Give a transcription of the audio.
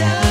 myself